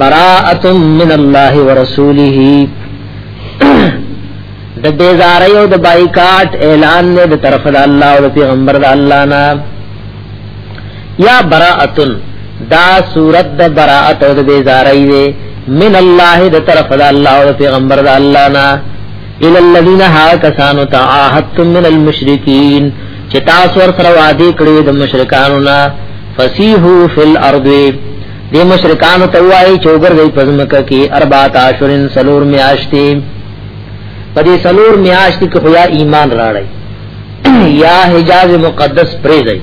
براءت من الله ورسوله د بیزاری او د بایکاټ اعلان نه د طرف د الله او د پیغمبر د الله نه یا براءت دا صورت د براءت او د بیزاری وی من الله د طرف د الله او د پیغمبر د الله نه الى الذين ها کسانو تعاهدتم من المشرکین چې تاسو ور سره وعده کړی د مشرکانو نه فسیحو فی الارض دی مشرکانو ته وایي چې وګرځي پزمکه کې اربع عاشرن سلور میاشتې په دې سلور میاشتې کې خو یا ایمان راړی یا حجاز مقدس پرې دی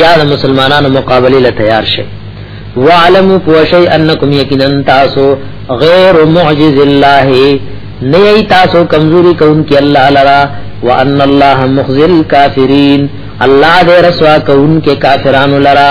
یا د مسلمانانو مقابله له تیار شي وعلموا پوشی انکم یقینا تاسو غیر معجز الله نه تاسو کمزوري کون کې الله لرا وان الله مخزل کافرین الله دې رسوا کون کې کافرانو لرا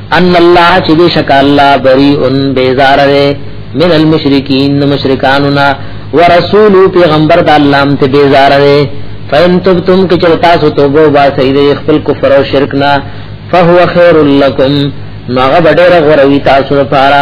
ان الله چې بشک الله بری ان بیزار ده من المشرکین مشرکاننا ورسول پیغمبر د الله ام ته بیزار ده فین تبتم کې چرتا سو توبه با سید خپل کفر او شرک نه فهو خیر لکم نو هغه ډیره غوروي تاسو لپاره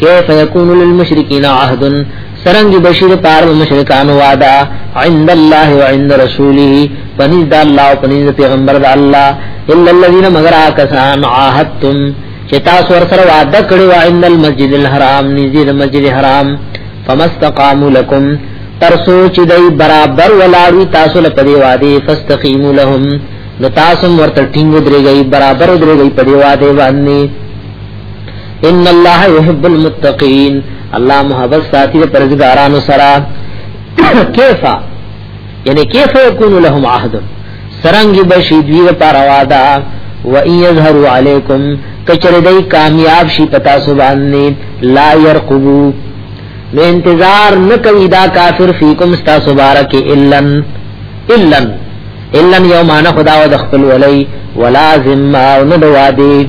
کیف یکون للمشرکین عهد سرنګ بشیر پار مشرکان وعده عند الله وعند رسوله پنځ د الله او پنځ پیغمبر د الله الا الذين مگر کسان عاهدتم چې تاسو ور سره وعده کړی و عند المسجد الحرام نزيد مسجد الحرام فمستقاموا لكم تر سوچ دی برابر ولاړی تاسو له پدی وادي فاستقیموا لهم نو تاسو ورته ټینګ درېږي برابر درېږي پدی وادي باندې ان الله يحب المتقين الله محبت ساتي د پرزګارانو سره کیفا یعنی کیف یکون لهم عهد سرنګ بشی دوی لپاره وعده و ان یظهروا علیکم کچره دای کامیاب شي پتا سبحانه لا يرقبو نو انتظار نکوي دا کافر فیکم استا سبارک الن الن الن یومانه خدا و د خپل ولی ولا ذمه او نو وادي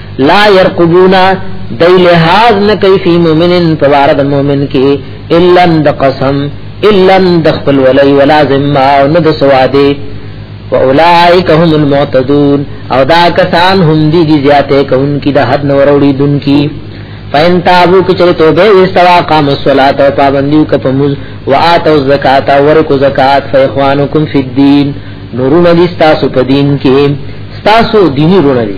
لا يرقبونا دی لحاظ نکی فی مومنن فوارد مومن کی الا د قسم الا د خپل ولی ولا ذمه او ند سواده واولائک هم المعتدون او دا کسان هم دی دی زیاته کون کی د حد نوروړي دن کی فین تابو کچری توبه استوا قام الصلاه او پابندیو کپمز واتو زکات او ورکو زکات فیخوانکم فی الدین نورون دی ستاسو په دین کې ستاسو دینی رونه دی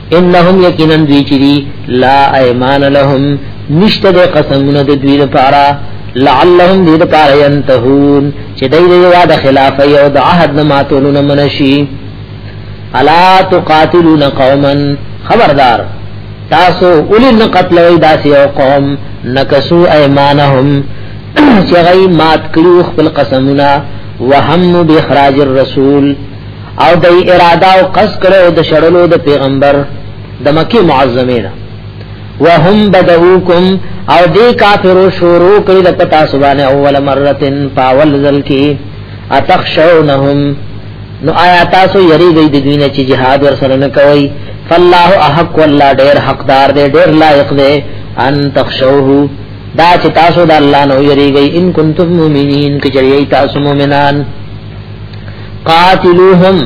انهم یقینا دوی چری لا ایمان لهم نشته د قسمونه د دوی لپاره لعلهم دې لپاره ينتهون چې دای دې وعده خلاف یو د عهد نه ماتولون منشي الا تقاتلون قوما خبردار تاسو اولی نه قتلوي داسې یو قوم نکسو ایمانهم چې غي مات کړو خپل قسمونه وهم باخراج الرسول او د اراده او قص کړو د شړلو د پیغمبر د مکی معظمین وهم بدعوکم او دی کافرو شروع کړی د پتا سبحانه اول مرتن پاول ذل کی اتخشونهم نو آیا تاسو یری گئی د دینه چې jihad ور سره نه کوي فالله احق والله ډیر حقدار دی ډیر لایق دی ان تخشوه دا چې تاسو د الله نو یری گئی ان کنتم مؤمنین کچری تاسو مؤمنان قاتلوهم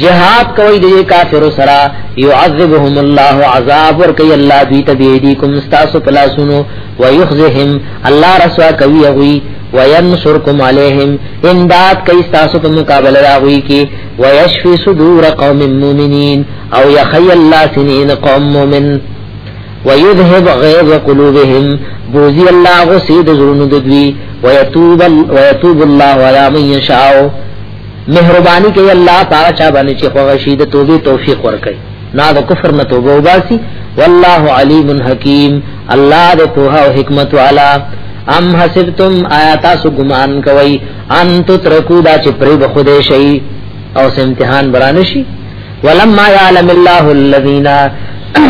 جهاد کوي د کافرو سره يعذبهم الله عذاب ور کوي الله دوی ته بيديکم استاسو پلاسونو ويخزهم الله رسوا کوي غوي وينصركم عليهم امداد کوي استاسو په مقابله راغوي کې ويشفي صدور قوم مؤمنين او يخي الله سنين قوم مؤمن ويذهب غيظ قلوبهم بوزي الله غصي د زړونو د دوی ويتوب ويتوب الله على من يشاء مهرباني کوي الله تعالی چا باندې چې خوښ شي د توبې توفیق ورکړي نه د کفر نه توبه وباسي والله عليم حکیم الله د توه او حکمت والا ام حسبتم آیات سو ګمان کوي ان تترکو دا چې پرې بخوده شي او سم امتحان برانشي ولما يعلم الله الذين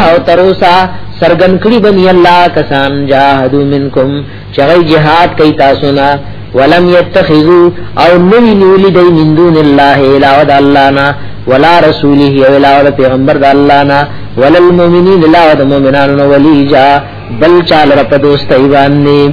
او تروسا سرګن کړي بني الله کسان جاهدو منکم چغی جهاد کوي تاسو نه ولم يتخذوا او نوی نیولی دی من دون الله الا ود الله نا ولا رسوله الا ود پیغمبر د الله نا ولا المؤمنین الا ود مؤمنانو ولیجا بل چال رب دوست ایوان نه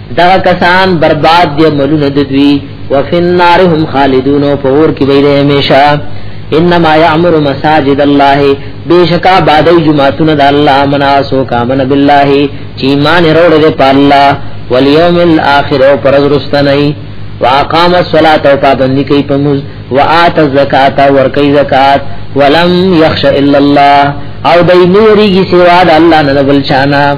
دا کسان برباد دی ملونه د دوی وفي النار هم خالدون فور کی ویل همیشه انما يعمر مساجد الله بیشکا بادی جمعتون د الله مناسو کامن بالله چی مان روړ دې په الله واليوم الاخر او پرز رستنی واقام الصلاه او پابندی کوي په موز وات الزکات ور کوي زکات ولم يخش الا الله او دای نوریږي سوا د الله نه بل چانا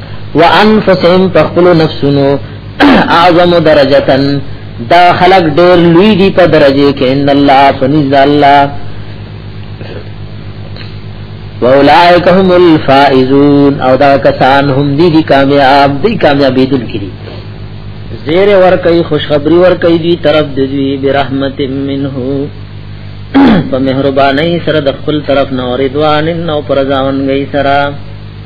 وانفسهم پخپلو نفسونو اعظم درجتن دا خلق ډیر لوی دی په درجه کې ان الله فنزد الله واولائک هم الفائزون او دا کسان هم دی دی کامیاب دی کامیابی دل کړي زیر ور کوي خوشخبری ور کوي دی طرف د دوی برحمت منه په مهرباني سره د خپل طرف نه اوریدوان نو پرځاون گئی سره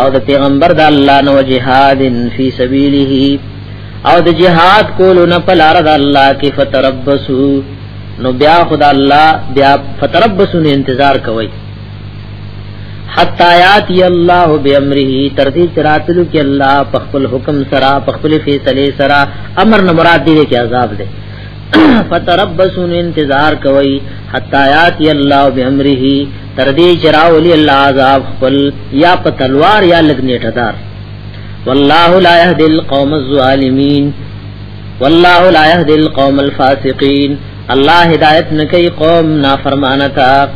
او د پیغمبر د الله نو جهاد فی سبیله او د جهاد کولو نه په لار د الله کې فتربسو نو بیا خدا الله بیا فتربسو نه انتظار کوي حتا یات ی الله بامره تر دې چراتلو کې الله په خپل حکم سره په خپل فیصله سره امر نه مراد دی کې عذاب دی فتربسو نه انتظار کوي حتا یات ی الله بامره تر دې چې راولي الله عذاب خپل یا په تلوار یا لګنیټه دار والله لا يهدي القوم الظالمين والله لا يهدي القوم الفاسقين الله هدایت نکي قوم نافرمانه تا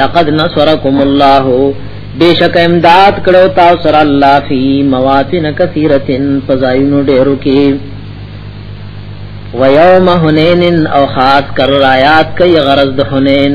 لقد نصركم الله بیشک امداد کړو تاسو سره الله فی مواتن کثیرتن فزایونو ډیرو کې ویوم حنین او خاص کر آیات کئی غرض حنین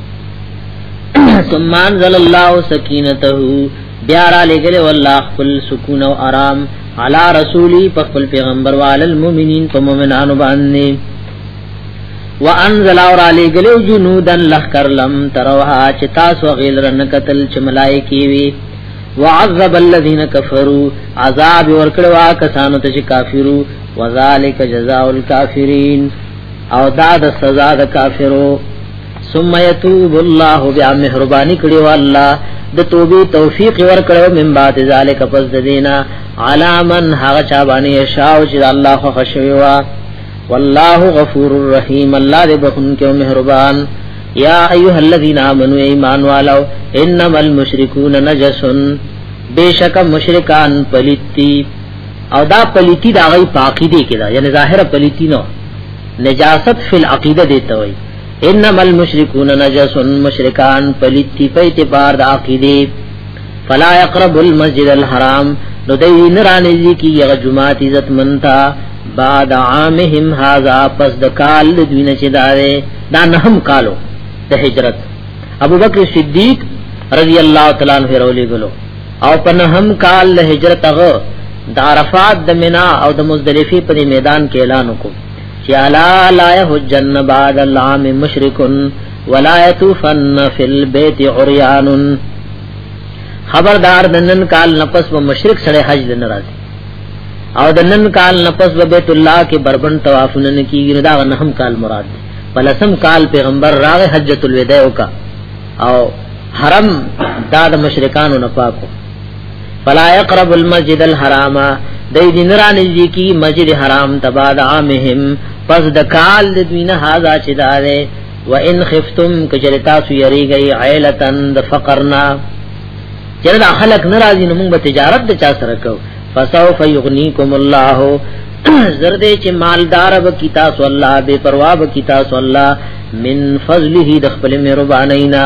ثم انزل الله سکینته بیا را لګل والله خپل سکون او آرام علی رسولی په خپل پیغمبر وعلى المؤمنین په مؤمنانو باندې وانزل اور علی گلو جنودن لخر لم تروها چې تاسو غیل رن قتل چې ملائکی وی وعذب الذين كفروا عذاب ورکړوا کسانو ته چې کافرو وذالک جزاء الکافرین او دا د سزا د کافرو ثم يتوب الله بیا مهرباني کړی و الله د توبې توفیق ورکړو من بعد ذالک پس د دینا علامن هغه چا باندې شاو چې الله خو خشوي وا والله غفور الرحیم الله دې بخون کې مهربان یا ایها الذین آمنو ایمان والو انما المشرکون نجس بیشک مشرکان پلیتی او دا پلیتی دا غي پاکی دی کړه یعنی ظاهر پلیتی نو نجاست فی العقیده دیته وای انما المشركون نجس مشرکان پلیتی په اعتبار د عقیده فلا يقرب المسجد الحرام نو دوی نرانه ذکی یغ جمعات عزت منتا بعد عامهم هاذا پس د کال د دوی نه چې دارې دا نه هم کالو د هجرت ابو بکر صدیق رضی الله تعالی عنہ رولې غلو او په نه هم کال د هجرت هغه د عرفات د منا او د مزدلفه په میدان کې اعلان وکړ چې الا لا يهجن بعد العام مشرک ولا يطوفن في البيت عريان خبردار دنن کال نفس و مشرک سره حج دن راځي او دنن کال نفس و بیت الله کې بربند طوافونه نه کیږي دا نه هم کال مراد دی پلسم کال پیغمبر راغ حجۃ الوداع او حرم دا د مشرکانو نه پاکو فلا يقرب المسجد الحرام دای دین را نږدې کی مسجد حرام تباد عامهم پس د کال د دوی نه هاذا چې دارې و ان خفتم کجر تاسو یریږي عیلتن د فقرنا چر د خلق ناراضی نو موږ به تجارت د چا سره کو فسوف یغنیکم الله زرد چې مالدار به کی تاسو الله بے پروا به کی تاسو الله من فضله د خپل مهربانینا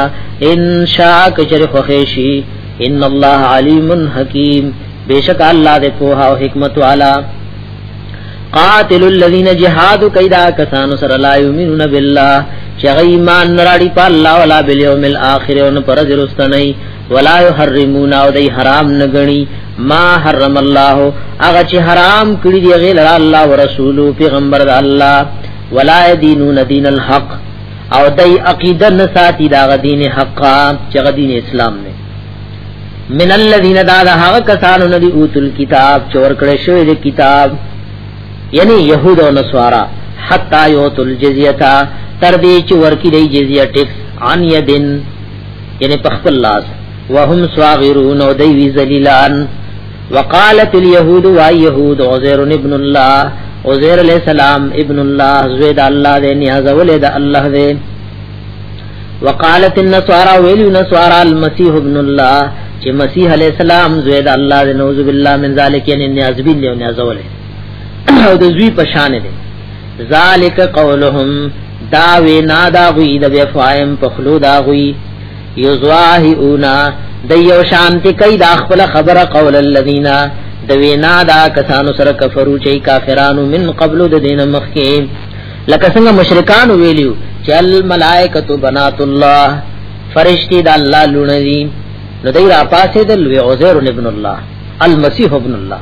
ان شاء کجر خوښی ان الله علیم حکیم بیشک الله دې په او حکمت والا قاتل الذين جهاد کیدا کسانو سره لا یمنون بالله چې ایمان نراړي په الله ولا بالیوم الاخر او پر ورځ ولا يحرمون او دې حرام نه غني ما حرم الله هغه چې حرام کړی دی غیر الله او رسول پیغمبر الله ولا دینون دین الحق او دای عقیده نه ساتي دا غدین حق چې غدین اسلام نه من الذين دا دا هغه کسانو نه دی اوتل کتاب چور کړه شوی دی کتاب یعنی يهود او نصارا حتا یوتل جزیه تر دې چې ورکی دی جزیه ټیکس عن یدن یعنی پخپل لاس وهم صاغرون او دی ذلیلان وقالت اليهود ويهود عزير ابن الله عزير عليه السلام ابن الله زوید الله دې نیاز ولید الله دې وقالت النصارى ویل نصارى المسيح ابن الله چې مسیح علی السلام زوید الله دې نعوذ بالله من ذلک یعنی نیاز بین دی نیاز ولې او د زوی په شان دی ذالک قولهم دا وینا دا غوی د بفایم په خلو دا غوی یزواهیونا د یو شانتی کای دا خپل خبره قول الذین د وینا دا کسانو سره کفرو چې کافرانو من قبل د دین مخکې لکه څنګه مشرکان ویلیو چې الملائکۃ بنات الله فرشتي د الله لونه دي نو دای را پاسې د لوی عزیر ابن الله المسیح ابن الله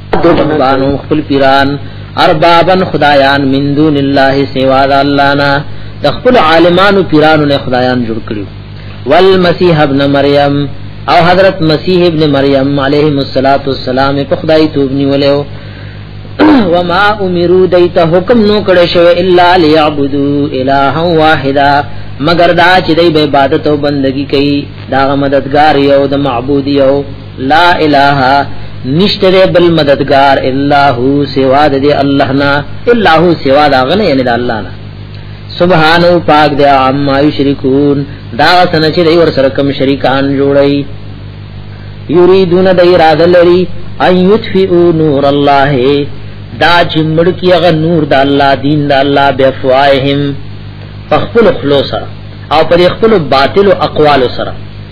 ربانو خپل پیران اربابن خدایان من دون الله سوا د الله نه د خپل عالمانو پیرانو نه خدایان جوړ کړو والمسیح ابن مریم او حضرت مسیح ابن مریم علیه الصلاۃ والسلام په خدای توب نیولیو وما امروا دیت حکم نو کړه شو الا ليعبدوا الها واحدا مگر دا چې د عبادت او بندگی کوي دا مددگار یو د معبود یو لا اله نشته دی بل مددگار الا هو سوا د دی الله نه الا هو سوا دا غنه یعنی د الله نه سبحان او پاک دی عما یشرکون دا سن چې دی ور سره کوم شریکان جوړی یریدون د اراده لري ان یطفئوا نور الله دا چې مړ کیغه نور د الله دین د الله بفواهم پخپل خلوصا او پر خپل باطل او اقوال سره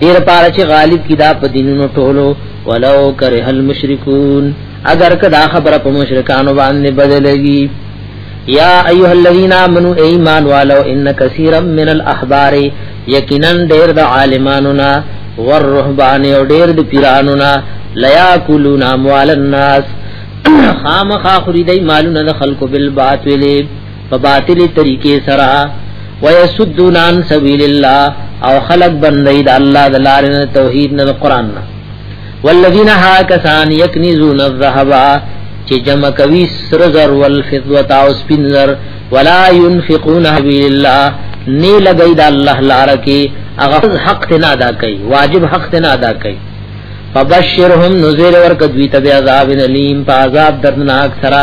دیر پارا چې غالب کی دا په دینونو ټولو ولو کرہ المشرکون اگر کدا خبر په مشرکانو باندې بدلږي یا ایها الذین آمنو ایمان والو ان کثیرا من الاحبار یقینا ډیر د عالمانو نا والرهبان او ډیر د پیرانو نا لیاکلون اموال الناس خامخا خریدای مالونه د خلکو بالباطل په باطل طریقې سره ويسدون عن سبيل الله او خلق بندي د الله د لارې نه توحید نه قران نه والذین هاکسان یکنزون الذهب چې جمع کوي سر زر والفضه او سپین زر ولا ينفقون سبيل الله نه لګي د الله لار کې هغه حق ته نه ادا کوي واجب حق ته نه ادا کوي فبشرهم نذير ورکدوی تبع عذاب الیم په عذاب دردناک سره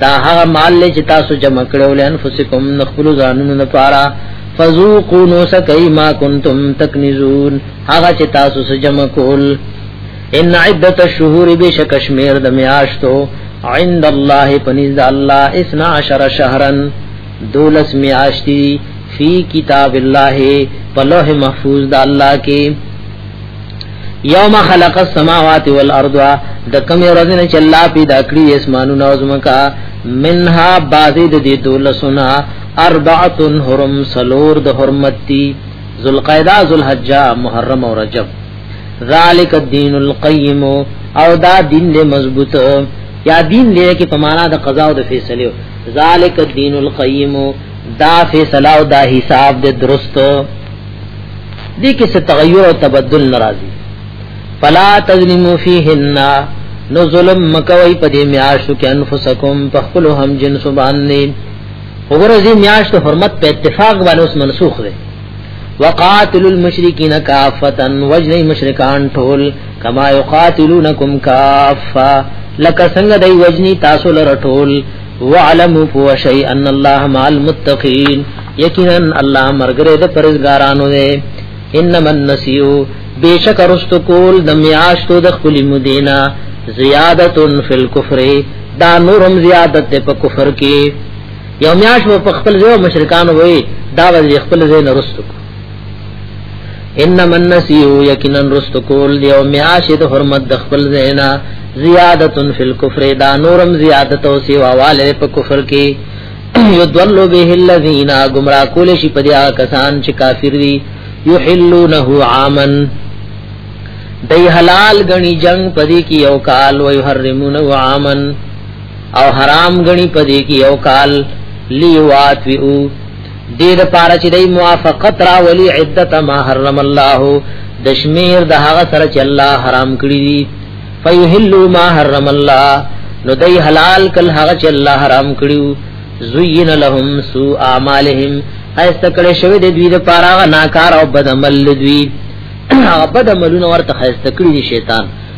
دا هغه مال لې چې تاسو جمع کړو له انفسکم نخبل ځانونو لپاره فذوقوا نو سکای ما کنتم تکنزون هغه چې تاسو سره جمع کول ان عدت الشهور بشکشمیر د میاشتو عند الله پنځ الله 12 شهرا دولس میاشتي فی کتاب الله په لوح محفوظ د الله کې یوم خلق السماوات والارض د کوم ورځ نه چې الله پیدا کړی اسمانونه او زمکا منها بعضی د دې دولسنا اربعه حرم سلور د حرمت دی ذوالقعده ذوالحجه محرم او رجب ذالک الدین القیم او دا دین دې مضبوط یا دین دې کې په معنا د قضا او د فیصله ذالک الدین القیم دا فیصله او دا حساب دې درست دې کې څه تغیر او تبدل ناراضي فلا تظلموا فيهن نو ظلم مکوي په دې میاشتو کې انفسکم په خپل هم جنس باندې وګوره دې میاشتو حرمت په اتفاق باندې اوس منسوخ دی وقاتل المشرکین کافتا وجنی مشرکان ټول کما یقاتلونکم کافا لکه څنګه دی وجنی تاسو لره ټول وعلموا فوشي ان الله مع المتقين یقینا الله مرګره د پرزګارانو نه انما النسيو بیشک رست کول د میاشتو د خپل مدینه زیادت فی الكفر دا نورم زیادت ته په کفر کې یو میاش په خپل ځو مشرکان وای دا ول خپل ځین رست کو انما النسیو یقینا رست کول دی او میاشد حرمت د خپل زینا زیادت فی الكفر دا نورم زیادت او سیوا والے په کفر کې یدلو به الذین گمراه کول شي په دیا کسان چې کافر دي یحلونه عامن دی حلال غنی جنگ پدی کی یو کال و یحرمونه عامن او حرام غنی پدی کی یو کال لیوات ویو دې د پاره چې دای موافقت را ولي عدت ما حرم الله د شمیر د هغه سره چې الله حرام کړی دي فیحلوا ما حرم الله نو دای حلال کل هغه چې الله حرام کړیو زین لهم سوء اعمالهم ایست کړه شوی د دوی د پاره ناکار او بد عمل دوی هغه بد عملونه ورته خسته کړی شیطان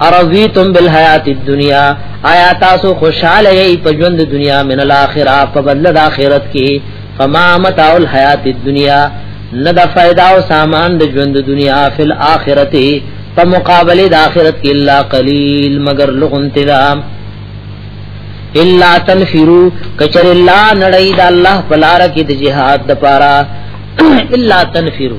ارضیتم بالحیات الدنیا آیا تاسو خوشاله یی په ژوند دنیا من الاخره په بدل د اخرت کې فما متاع الحیات الدنیا نه د فائدہ او سامان د ژوند دنیا فل اخرته په مقابله د اخرت کې الا قلیل مگر لغون تدام الا تنفرو کچر الله نړی د الله پلار کې د جهاد د پاره الا تنفرو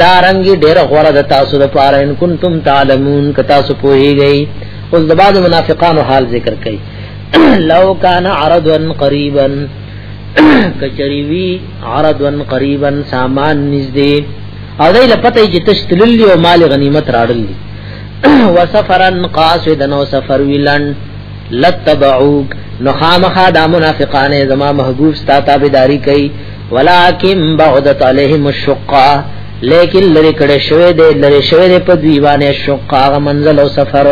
دارنګي ډېر غوړه د تاسو د پاره ان کنتم تعلمون ک تاسو پوهیږئ اوس د بعض منافقانو حال ذکر کړي لو کان عرضا قریبا کچریوی عرضا قریبا سامان نږدې او دای لپته چې تشتللی او مال غنیمت راړل دي وسفرا قاصدا او سفر ویلن لتبعوک نو خامخا دا منافقانه زما محبوب ستا تابعداري کوي ولکن بعدت علیهم الشقه لیکن لری کړه شوی دی لری شوی دی په دوی باندې شقه هغه منزل او سفر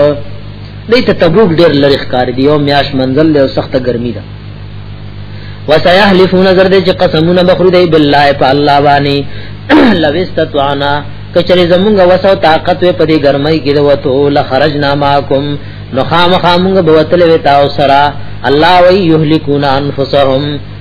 دې ته تبوک ډیر لری ښکار دی او میاش منزل له سخته ګرمي ده وسيحلفون زرد چې قسمونه بخرو دی بالله په الله باندې لو استطعنا کچری زمونږ وسو طاقت وې په دې ګرمۍ کې وته لخرجنا معكم نو خامخامونږ بوتل وې تاسو سره الله وی یهلکون انفسهم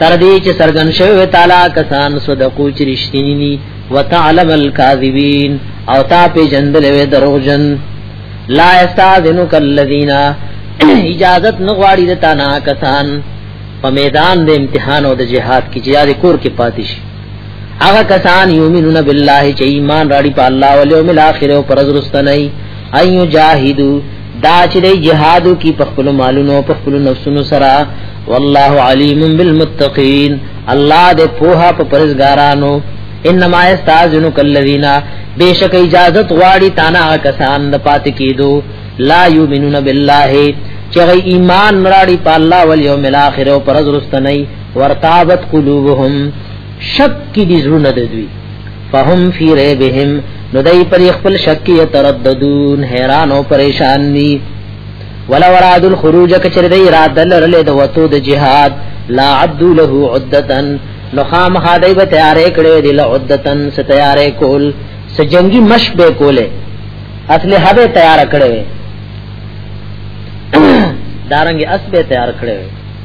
تر دې چې سرګن شوی تعالی کسان صدقو چې رښتینی دي وتعلم الكاذبین او تا په جندل وی دروغجن لا استاذنک الذین اجازت نغواړي د تانا کسان په میدان د امتحان او د جهاد کې جهاد کور کې پاتې شي هغه کسان یومنون بالله چې ایمان راړي په الله او یوم الاخر او پرز رستنی ایو جاهدو دا چې دی جهادو کی په خپل مالونو په خپل نفسونو سره والله علیم بالمتقین الله دې پوها په پرزګارانو انما استاذنک الذین بیشک اجازه غواړي تانا کسان د پات کیدو لا یؤمنون بالله چې غي ایمان نراړي په الله او یوم الاخر او پرز رستنی ورتابت قلوبهم شک کی دي زړه نه دوی فهم فی ریبهم نو دای پر خپل شک یترددون حیران او پریشان دي ولا وراد الخروج کچر دی را دل رل د وتو د جهاد لا عبد له عدتن نو خام خدای به تیارې کړې دی له عدتن س تیارې کول س جنگی مش به کوله اصل هبه تیار کړې دارنګ اس به تیار کړې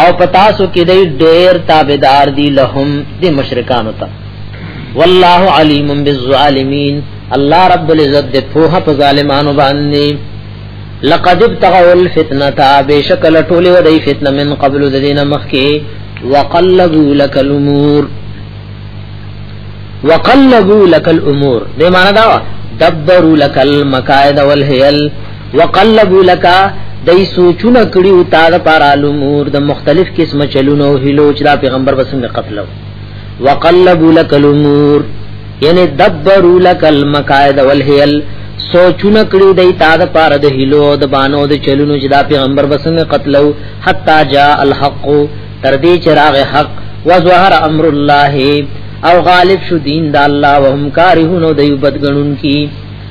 او پتا سو کې دی ډېر تابعدار دي لهم د مشرکانو ته والله علیم بالظالمین الله رب العزت دې په په ظالمانو باندې لقد ابتغوا الفتنه بشکل ټول ودی فتنه من قبل الذين مخکی وقلبوا لك الامور وقلبوا لك الامور دې معنی دا دبروا لك المقاعد والهيل وقلبو لکا دای سوچونه کړي او تا د پار الامور د مختلف قسم چلونو هلو چې دا پیغمبر بسنګ قتلو وقلبو لک الامور یعنی دبرو لک المقاعد والهیل سوچونه کړي دای تا د پار د هلو د بانو د چلونو چې دا پیغمبر بسنګ قتلو حتا جاء الحق تر دې چې راغ حق وظهر امر الله او غالب شو دین د الله وهم کارهونو د یو بدګنون کی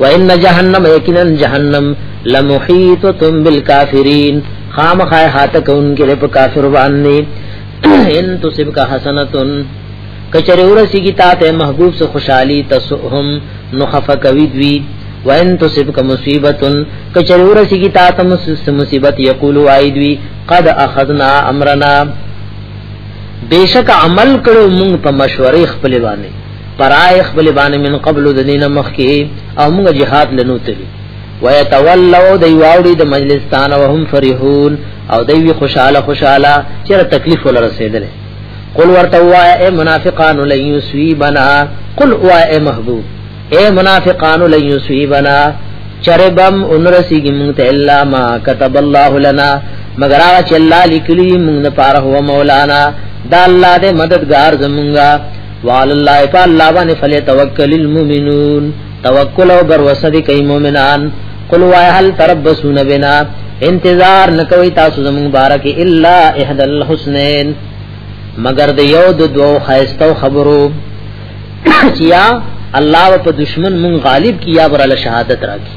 وان جهنم یقینا جهنم لمحیتتم بالکافرین خامخ هات کون کې په کافر باندې ان تصب کا حسنتن کچره ورسی کی تا ته محبوب سے خوشحالی تسهم نخف کوي دوی وان تصب کا مصیبتن کچره ورسی کی تا ته مصیبت یقول وای دوی قد اخذنا امرنا بیشک عمل کړو مونږ په مشورې خپل باندې پرای خپل باندې من قبل د دین مخکی او موږ جهاد لنو تلی ويتولوا دی واوړي د مجلس تان او هم فرحون او دی خوشاله خوشاله چې تکلیف ول رسیدل قل ورته وای اے منافقان لن یسویبنا قل وای اے محبوب اے منافقان لن یسویبنا چربم انرسیږي مونږ ته الا ما كتب الله لنا مگر هغه چې الله لیکلی مونږ لپاره هو مولانا دا الله دې مددگار زمونږه وعلى الله فالله باندې فليتوکل المؤمنون توکل او بروسه دي کوي مؤمنان قل وای هل تربصون بنا انتظار نکوي تاسو زمون بارک الا احد الحسنین مگر د یو د دوو خیستو خبرو چیا الله په دشمن مون غالب کیا برل شهادت راکی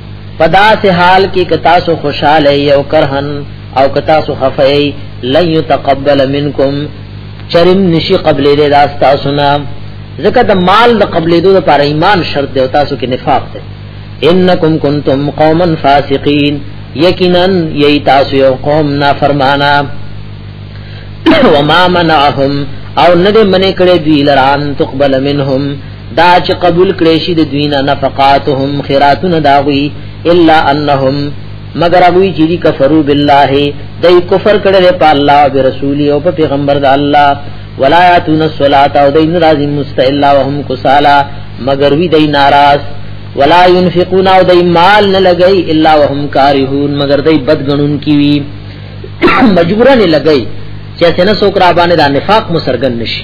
پدا سے حال کی کتا سو خوشحال ہے یو کرہن او کتا سو خفے لن یتقبل منکم چرم نشی قبل دے داستا سنا زکه د مال د قبل دو پر ایمان شرط دی او تاسو کې نفاق دی انکم کنتم قوما فاسقین یقینا یی تاسو یو قوم نافرمانا وما منعهم او نه منې کړې دوی لران تقبل منهم دا چې قبول کړي شي د دوی نه نفقاتهم خیراتون داوی الا انهم مگر ابو چې دي کفرو بالله دای کفر کړي په الله او رسول او په پیغمبر د الله ولا یاتون الصلاه او دین راضی مستئلا وهم کسالا مگر وی دای ناراض ولا ينفقون او دای مال نه لګي الا وهم کارهون مگر دای بدګنون کی وی مجبورا نه لګي چې څنګه سوکرا باندې د نفاق مسرګن نشي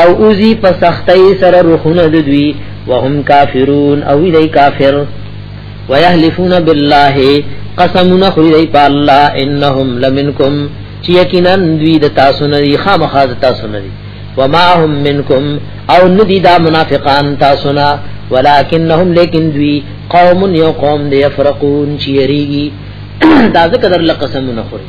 او اوزی په سختۍ سره روحونه د دوی وهم کافرون او دی کافر ويحلفون بالله قسمنا خری په الله انهم لمنکم چې یقینا دوی د تاسو نه دي خامخا د تاسو نه دي وما هم منکم او ندی دا منافقان تاسو نه ولکنهم لیکن دوی قوم یو قوم دی یفرقون چې یریږي دا ذکر لقسمنا خری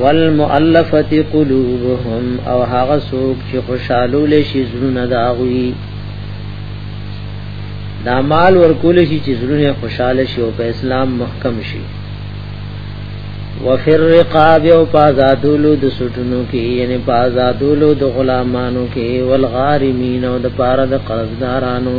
والمؤلفه قلوبهم او هغه څوک چې خوشاله لشي زړونه دا غوي دا مال ورکول شي چې زړونه خوشاله شي او په اسلام محکم شي وفر رقاب او پازادولو د سټونو کې یعنی پازادولو د غلامانو کې والغارمین او د پاره د قرضدارانو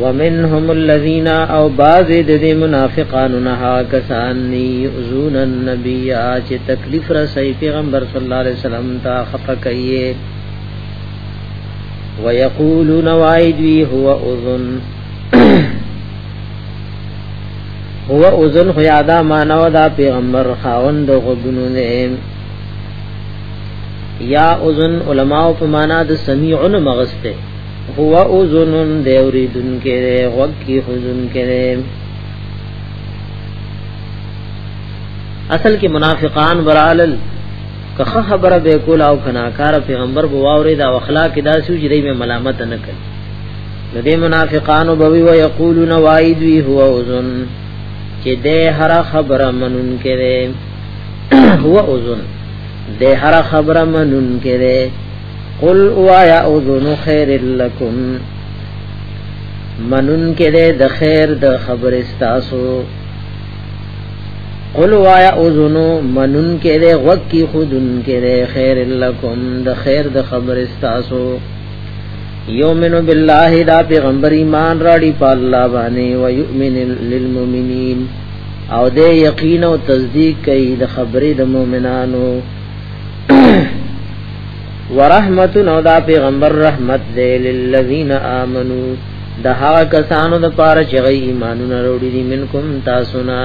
ومنهم الذين او بعض د دې منافقانو نه کسان یؤذون النبي چې تکلیف رسي پیغمبر صلی الله علیه وسلم ته خفه کوي ويقولون وايدوي هو اذن هو اذن خو یادا مانو دا پیغمبر خاوند غوګونو نه یا اذن علماء په معنا د سمیع مغسته هو اذن د اوریدن کې غوږ کې حزن کې اصل کې منافقان برالل که خبره به کول او کناکار پیغمبر بو واوري دا اخلاق دا سوجي دی ملامت نه کوي نو دې منافقانو به وی یقولون وایدوی هو اذن چې دې هر خبره منون کړي هو اذن دې هر خبره منن کړي قل وایا اذن خیر لکم منن کړي د خیر د خبر استاسو قل وایا اذن منن کړي وکی خودن کړي خیر لکم د خیر د خبر استاسو یومنو بالله دا پیغمبر ایمان راړي په الله باندې و یؤمن للمؤمنین او د یقین او تصدیق کوي د خبرې د مؤمنانو ورحمت نو دا پیغمبر رحمت دی للذین آمنو د هغه کسانو د پاره چې غي ایمانونه وروړي دي منکم تاسو نه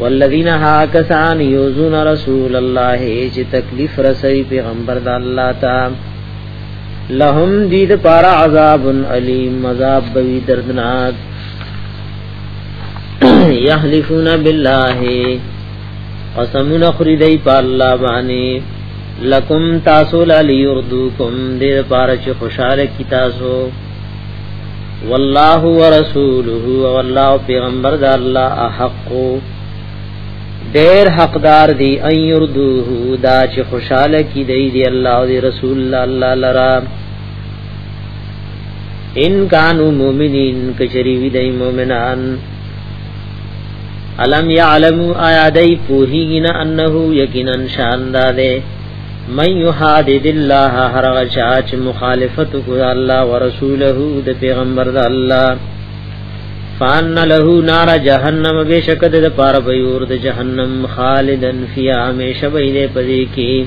والذین ها کسان یوزون رسول الله چې تکلیف رسي پیغمبر د الله تا لهم دید پارا عذاب علیم عذاب بوی دردناک یحلفون بالله قسمون خری دی په الله باندې لکم تاسو للی یردوکم دې پاره چې خوشاله کی تاسو والله ورسوله والله پیغمبر د الله احق ډیر حقدار دی ان یردوه دا چې خوشاله کی دی دی الله او دی رسول الله لرا ان کانو مومنین کچری وی دای مومنان علم یعلمو آیا دای پوهیږي نه انه یقینا شاندار دی من یحادد الله هر غچا چې مخالفت کو الله ورسوله د پیغمبر د الله فان له نار جهنم بشک د پار بيور د جهنم خالدن فی همیشه ویلې پدې کې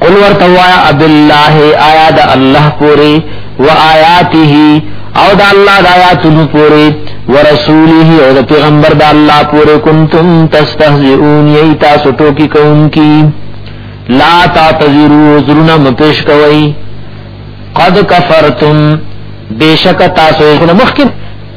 قل ورتوایا اب الله آیا دا الله پوری و آیاته او دا الله دا آیاتونو پوری و رسوله او دا پیغمبر دا الله پوری کنتم تستهزئون یی تاسو ټوکی کوونکی لا تعتذروا عذرنا مپیش کوي قد کفرتم بیشک تاسو مخکې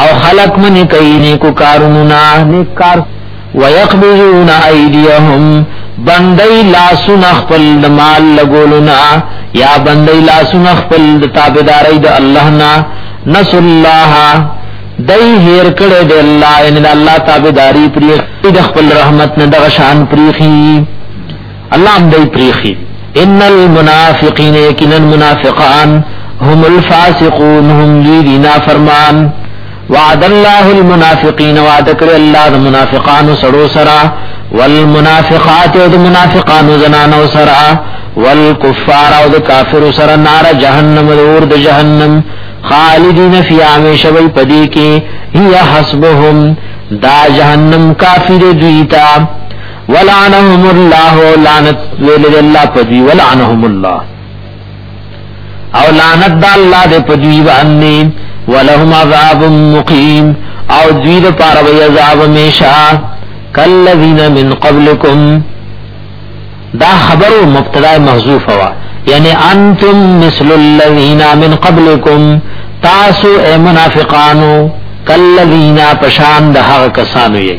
او خلق من کوي نیکو کارونو نه نیک کار ويقبضون ايديهم بندي لاسونه خپل د مال لګولنا یا بندي لاسونه خپل د تابعداري د الله نه نس الله دای هیر کړه د الله ان الله تابعداري پری د خپل رحمت نه د شان پریخي الله هم دی پریخي ان المنافقین یقینا منافقان هم الفاسقون هم دی نافرمان وعد الله المنافقین وعد کړ الله د منافقان سړو سرا والمنافقات او د منافقان زنانو سرا والکفار او د کافر سرا نار جهنم اور د جهنم خالدین فی عامیش وی پدی کی هی حسبهم دا جهنم کافر دویتا ولعنهم الله لعنت ویل دی الله په دوی ولعنهم الله او لعنت د الله د په دوی باندې ولهم عذاب مقیم او دوی د پاره وی عذاب میشا کلذین من قبلکم دا خبر مبتدا محذوف وا یعنی انتم مثل الذین من قبلکم تاسو اے منافقانو کلذین پشان د هغه کسانو یی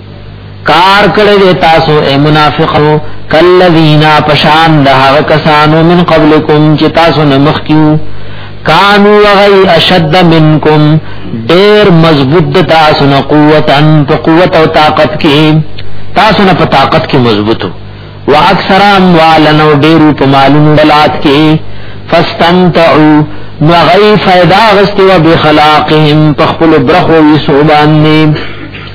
کار کړی دی تاسو اے منافقو کلذین پشان د هغه کسانو من قبلکم چې تاسو نه مخکیو کانو غی اشد منکم ډیر مضبوط د تاسو نه قوتا په قوت او طاقت کې تاسو نه په طاقت کې مضبوطو و اکثر اموالا نو ډیرو په مالونو دلات کې فاستمتعوا نو غی فیدا غستو بخلاقهم په خپل برخو یسوبان نه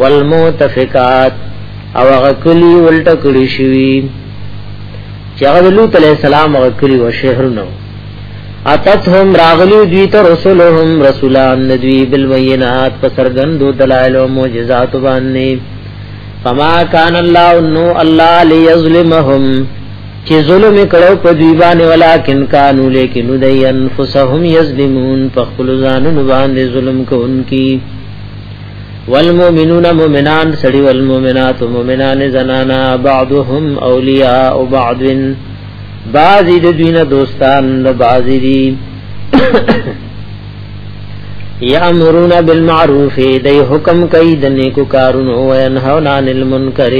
والمؤتفقات او هغه کلی ولټ کړی شوی چې هغه لوط علی السلام هغه کلی و شهر نو اتتهم راغلی دوی ته رسولهم رسولان ندوی بالبينات فسرغندو دلائل او معجزات باندې فما كان الله انه الله ليظلمهم چې ظلم کړو په دوی باندې ولکن کانو لیکن دوی انفسهم یظلمون په خپل ځانونو باندې ظلم کوونکي والمؤمنون مؤمنان سړي والمؤمنات مؤمنان زنانا بعضهم اولیاء بعض بعضی د دوی نه دوستان د بعضی دي یامرون بالمعروف دی حکم کوي د نیکو کارونو او ينهون عن المنکر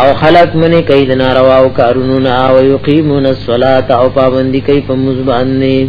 او خلق منی کوي د نارواو کارونو نه او یقیمون الصلاة او پابندي کوي په مزبان نه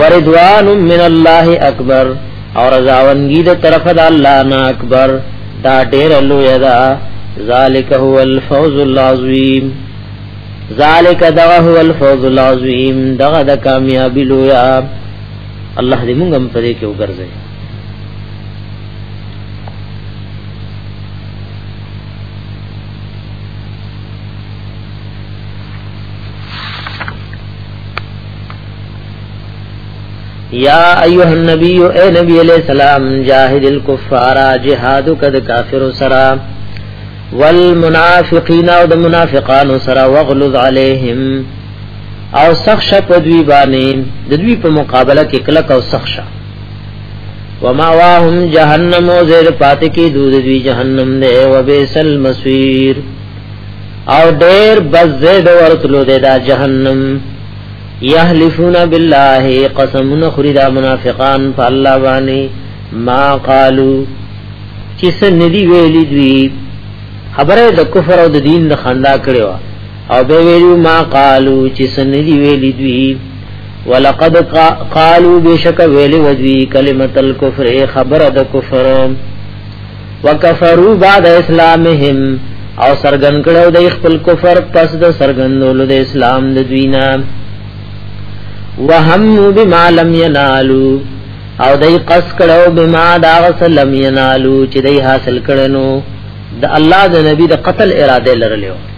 وردوان من الله اکبر او رضاونګی د طرف د الله نه اکبر دا ډیر لوی دا ذالک هو الفوز العظیم ذالک دا هو الفوز العظیم دا د کامیابی لوی الله دې موږ هم پرې کې وګرځي یا ایها النبی اے نبی علیہ السلام جاهد الكفار جهاد کد کافر سرا والمنافقین او د منافقانو سرا وغلظ علیہم او سخش پدوی باندې د دوی په مقابله کې کلک او سخش وما واهم جهنم او زیر پات کی دود دوی جهنم دے و بیسل مسیر او ډیر بزید ورتلو دی دا جهنم یحلفون بالله قسمون خری دا منافقان په الله باندې ما قالو چې سندي ویلی دوی خبره د کفر او د دین د خندا کړو او به ویلو ما قالو چې سندي ویلی دوی ولقد قالو بشک ویلی ودوی کلمت الكفر خبره د کفر وکفروا بعد اسلامهم او سرګن کړو د خپل کفر پس د سرګندولو د اسلام د دوینا وهم بما لم ينالو او دای قص کړو بما دا وسلم ينالو چې دای حاصل کړنو د الله د نبی د قتل اراده لرلو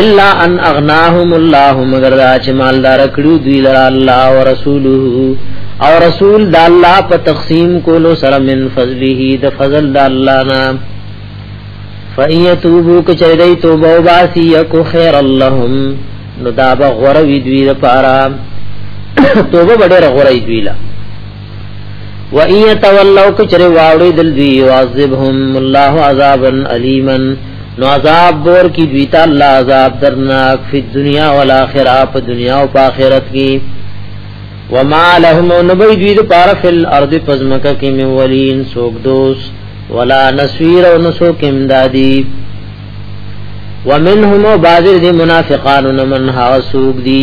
الا ان اغناهم الله مگر دا چې مالدار کړو دوی لرا الله او رسوله او رسول د الله په تقسیم کولو سره من فضله د فضل د الله نه فایتوبو کچری توبه او باسی یکو خیر اللهم نو دا به غوروی دوی لپاره توبه ډېر غوروی دوی لپاره و ان يتولوا كچر واوړي دل دوی يعذبهم الله عذابا اليما نو عذاب بور کی دوی ته الله عذاب درناک په دنیا او آخرت په دنیا او آخرت کې وما لهم نبي دوی د پار فل ارض پزمکه کې من ولین سوک دوس ولا نسویر او نسو کې امدادی ومنهم بعض دي منافقان من ها سوک دي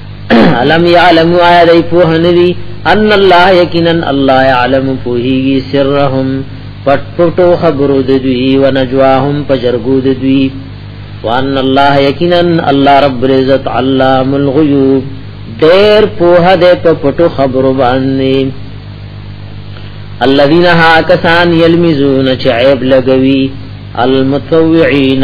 علم یعلم آیا دی پوه ندی ان الله یقینا الله یعلم پوهیږي سرهم پټ پټو خبرو د دوی و نجواهم پجرګو د دوی وان الله یقینا الله رب العزت علام الغیوب ډیر پوه دې په پټو خبرو باندې الذين هاكسان يلمزون چعيب لغوي المتوعين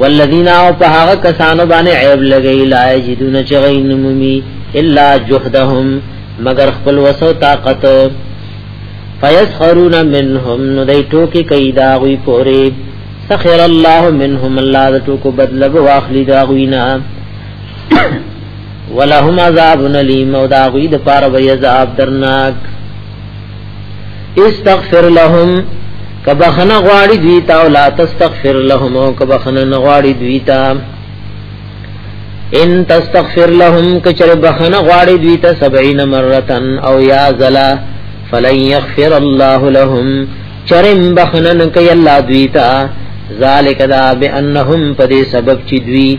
والذین او په هغه کسانو باندې عیب لګی لا یجدون چغین ممی الا جهدهم مگر خپل وسو طاقت فیسخرون منهم نو دای ټوکی کای دا غوی پوری سخر الله منهم الله د ټوکو بدلګ واخلی دا غوینا ولهم عذاب الیم او دا غوی د پاره وی عذاب درناک استغفر لهم کبخنه غواړي دوی تا او لا تستغفر لهم او کبخنه نه غواړي دوی تا ان تستغفر لهم کچر بخنه غواړي دوی تا 70 مرتن او یا زلا فلن يغفر الله لهم چرم بخنن کوي الله دوی تا ذالک دا بانهم په دې سبب چې دوی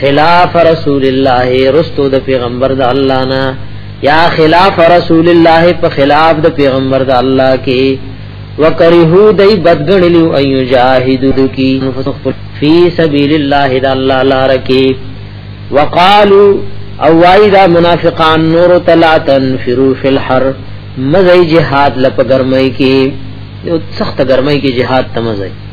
خلاف رسول الله رستو د پیغمبر د الله نه یا خلاف رسول الله په خلاف د پیغمبر د الله کې وکرهو دای بدګړلیو ایو جاهدو کی فی سبیل الله د الله لار کې وقالو او وای دا منافقان نور تلا تنفرو فی الحر مزه جهاد لپګرمای کې یو سخت ګرمای کې جهاد تمزه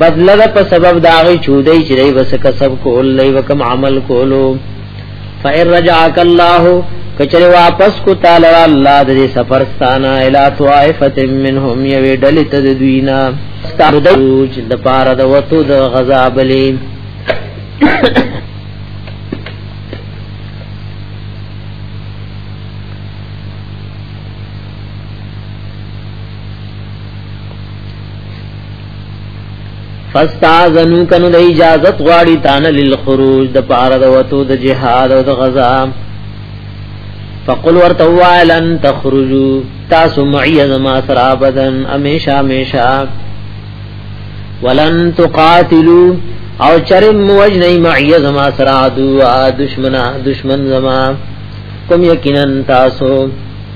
بدل په سبب دا غي چودای چې دی بس کسب کول لای وکم عمل کولو فئن رجعک الله کچره واپس کو تعالی الله دې سفرستانه الا طائفه منهم یوی ډل تد دوینا ستاره د چې د پاره د وته د غذاب لې فاستاذنو کنو د اجازت غواړي تان للخروج د پاره د وتو د جهاد او د غزا فقل ورتوا لن تخرجوا تاسو معي زما سره ابدن امیشا میشا ولن تقاتلوا او چرم وجنی معي زما سره دوا دشمنا دشمن زما کوم یقینا تاسو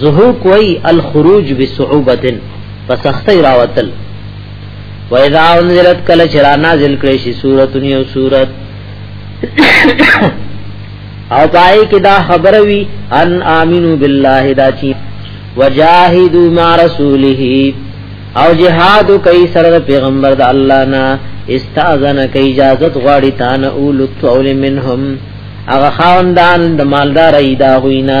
زهوک وی الخروج بصعوبت فسختی راوتل و اذا انزلت کل چرا نازل کړي شي سورۃ یو سورۃ او پای کې دا خبر وی ان امنو بالله دا چی وجاهدوا مع رسوله او جهاد کوي سره پیغمبر د الله نه استاذن کوي اجازه غواړي تان اول طول منهم هغه خاندان د مالدار ایدا غوینا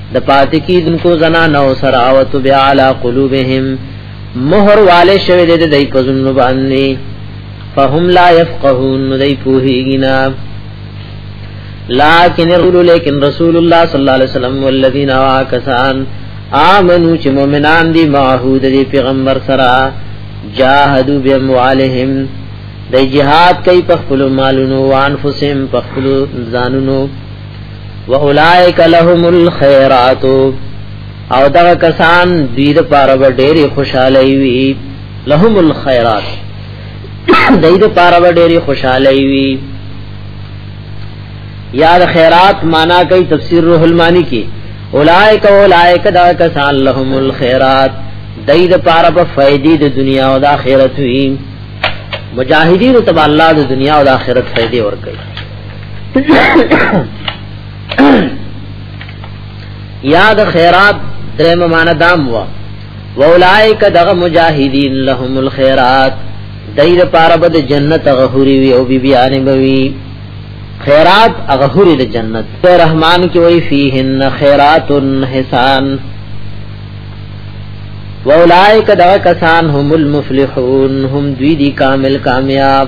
د پاتې کیدونکو زنانو سره او تو بیا علی قلوبهم مہر والے شوی دې دای په ظلم باندې فهم لا يفقهون دای پوهیږي نه لكن رسول لیکن رسول الله صلی الله علیه وسلم والذین واکسان آمنو چې مؤمنان دي معهود دي پیغمبر سره جاهدوا باموالهم د جهاد کوي په خپل مالونو وانفسهم په خپل ځانونو واولائک لهم الخيرات او دا کسان دوی د پاره به ډېری خوشاله وي لهم الخيرات دوی د پاره به ډېری خوشاله وي یاد خیرات معنا کوي تفسیر روح المانی کې اولائک اولائک دا کسان لهم الخيرات دوی د پاره به فائدې د دنیا او د آخرت وي مجاهدین تبع الله د دنیا او د آخرت فائدې ورکړي یاد خیرات درم معنی دام وا واولائک دغ مجاهدین لهم الخيرات دیر پارا بد جنت غهوری وی او بی بیان بوی خیرات غهوری د جنت ته رحمان کی وی فیهن خیرات حسان واولائک دغ کسان هم المفلحون هم دوی دی کامل کامیاب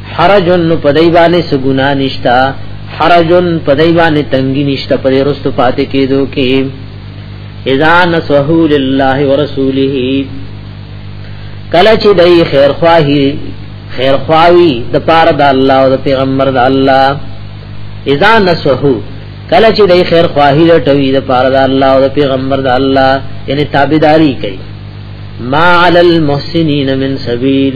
حرجن نو پدای باندې سګنا نشتا حرجن پدای باندې تنګی نشتا پدې رستو پاتې کېدو کې اذا نسوه لله ورسوله کله چې دای خیر خواهی خیر خواوی د پار د الله او د پیغمبر د الله اذا نسوه کله چې دای خیر خواهی لټوي د پار د الله او د پیغمبر د الله یعنی تابعداري کوي ما علی المحسنین من سبیل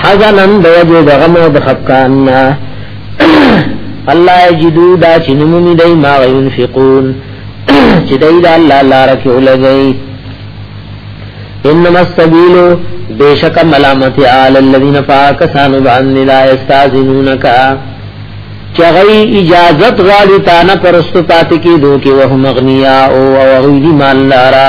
حزنا د وجه د غم او د خفقان نه الله یجدو دا چې نمونی دی ما ينفقون چې دی دا الله لار کې ولګي انما السبيل بیشک ملامت آل الذین فاکسانو بان لا استاذنونک چغی اجازت غالی تانا پرستو پاتی کی دو کی وهم اغنیاء او اغیدی مال لارا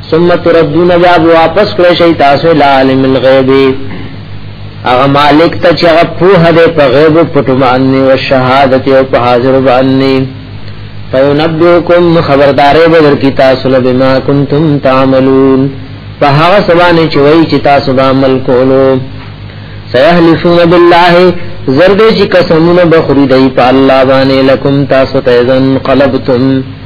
ثم تردون بیا واپس کړی شي تاسو له عالم الغیب هغه مالک ته چې هغه په هده په غیب پټو باندې او شهادت او په حاضر باندې فینبئکم خبردارې به در کی تاسو له بما کنتم تعملون په هغه سبانه چې وایي چې تاسو به عمل کولو سيحلفون بالله زردې چې قسمونه بخوري دی په الله باندې لکم تاسو ته ځن قلبتم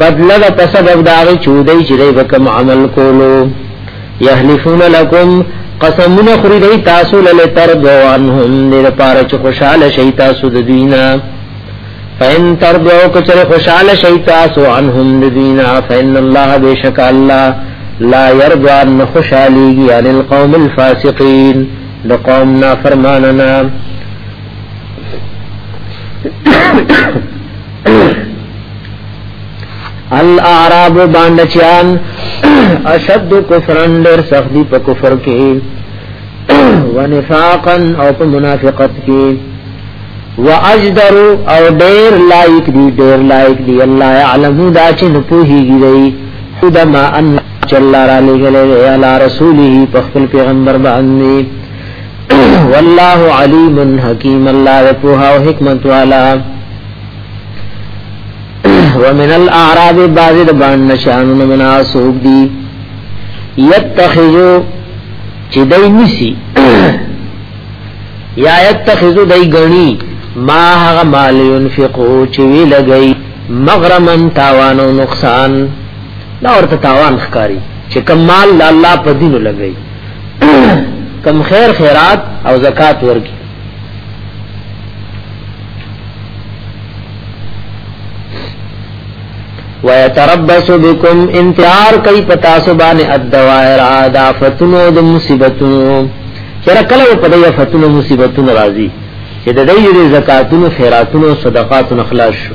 بدل دا په سبب دا غي چودای چې دی وکم عمل کولو یحلفون لکم قسمون خری دی تاسو للی تردو عنهم دی دا پارا چه خوشحال شئی تاسو دوینا فین تردو کچر خوشحال شئی تاسو عنهم دوینا فین اللہ بیشک اللہ لا يرضى ان خوشاليږي عن القوم الفاسقين د قوم نا فرماننا الاعراب باندچان اشد کفرن ډیر سخت دی په کفر کې ونفاقا او په منافقت کې واجدر او ډیر لایق دی ډیر لایق دی الله يعلم دا چې نه پوهیږي دی خدا ما ان چلا را لګلې علی رسوله په خپل پیغمبر باندې والله علیم حکیم الله په او حکمت والا ومن الاعراب بعض بان نشانون من اسوق دی یتخذو چې دای نسی یا یتخذو دای غنی ما هغه مال ينفقو چې وی لګی مغرمن تاوان او نقصان دا ورته تاوان ښکاری چې کمال الله په دین لګی کم خیر خیرات او زکات ورکی ويتربص بكم انتظار کوي پتا سبحان الدوائر دا فتنو د مصیبتونو چر کله په دې فتنو مصیبتونو راځي چې د دې زکاتونو خیراتونو صدقاتونو خلاص شو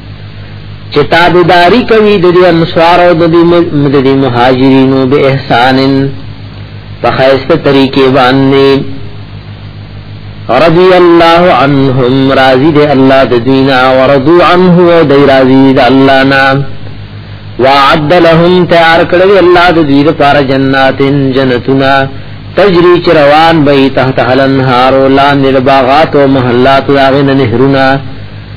چې تابعداري کوي د دې انصار او د دې مهاجرینو به احسان په خیسته طریقې باندې رضی الله عنهم راضی دې الله د دینا ورضو عنه او دې راضی دې الله نا وعد لهم تیار کړی الله د دې لپاره جناتین جنتنا تجری چروان به تحت هلنهار لاندې باغات او محلات داغه نهرونه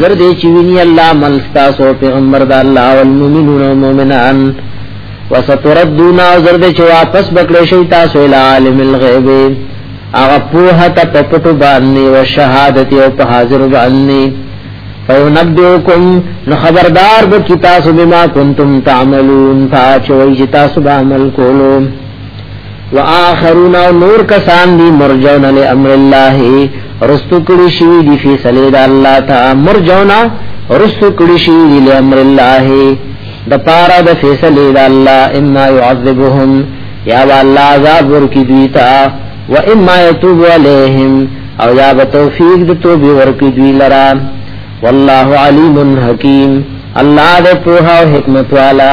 زر دې چې ویني الله مل تاسو پیغمبر د الله او المؤمنون او مؤمنان وستردون زر دې چې واپس بکړې شي تاسو ال عالم الغیب هغه په هته په پټو باندې او شهادت او په حاضر باندې فینبئکم نو خبردار به کی تاسو بما کنتم تعملون تاسو وی تاسو به عمل کولو واخرون او نور کسان دی مرجون علی امر الله رستو کړي شي دی فیصله د الله تا مرجون رستو کړي شي دی له امر الله د پارا د فیصله د الله اما يعذبهم یا الله عذاب ورکی دوی تا و اما يتوب عليهم او یا به توفیق د توبه ورکی دوی لرا والله علیم حکیم الله د پوها او حکمت والا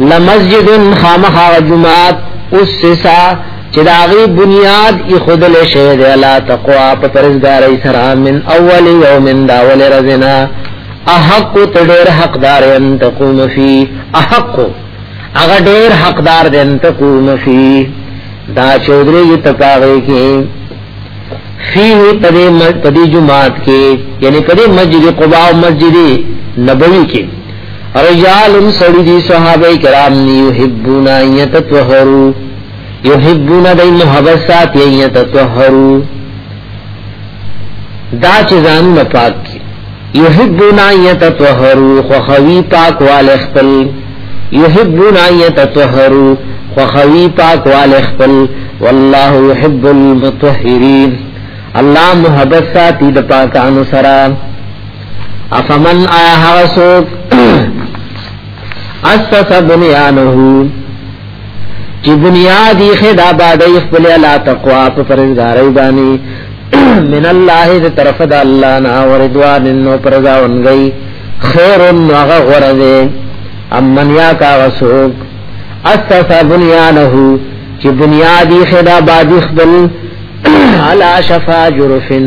لمسجد خامخ جمعات اسسا چې دا غي بنیاد یې خودل شوی دی الله تقوا په پرزګارۍ سره من اول یوم دا ول رزنا احق تدیر حقدار ان تقوم فی احق هغه ډیر حقدار دی ان تقوم فی دا چودري یې تپاغې کې فی پدې پدې جمعات کې یعنی پدې مسجد قباء مسجد نبوی کې رجال سړی دی صحابه کرام نی یحبون ان یتطهروا یحبون دای محبت سات ان یتطهروا دا چې ځان نه پاک کی یحبون ان یتطهروا خو خوی پاک وال خپل یحبون ان یتطهروا خو خوی پاک وال خپل والله يحب المطهرين الله محبت ساتي د پاکانو سره افمن آیا هغه څوک اسس بنیانه چې بنیاد یې خدا باندې خپل لا تقوا په پرزګارۍ باندې من الله دې طرف د الله نه او رضوان نو پرځاونګي خیر هغه غره دې امن یا کا وسوک اسس بنیانه چې بنیاد یې خدا باندې خپل علا شفا جرفن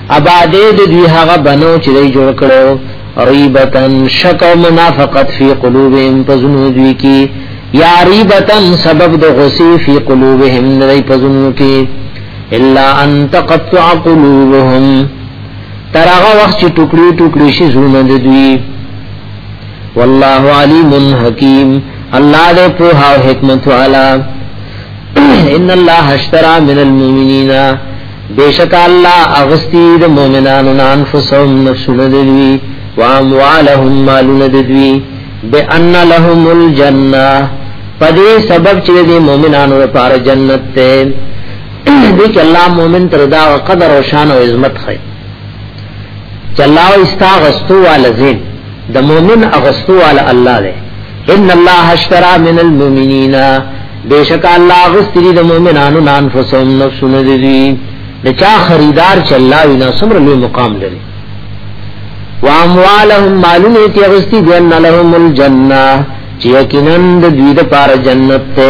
اباده د دوی هغه بنو چې دوی جوړ کړو ریبتن شک او منافقت فی قلوبهم پزنو دوی کی یا ریبتن سبب د غسی فی قلوبهم دوی پزنو کی الا ان تقطع قلوبهم تر هغه وخت چې ټوکړي ټوکړي شي زونه د دوی والله علیم حکیم الله دې په حکمت والا ان الله اشترى من المؤمنین بیشک الله اغستی د مؤمنانو نه انفسهم نفسونه دوی و اموالهم مالونه دوی بان لهم الجنه پدې سبب چې د مؤمنانو لپاره جنت ته دې کې الله مؤمن تر دا قدر او شان او عظمت خي چې الله استغفر والا زین د مؤمن اغستو والا الله دی ان الله اشترى من المؤمنین بیشک الله غستری د مؤمنانو نان فسوم نفسونه دي د چا خریدار چې الله وینا سمره لوی مقام لري واموالهم مالونه چې غستی دي ان لهم الجنه چې یقینا د دوی د پار جنت ته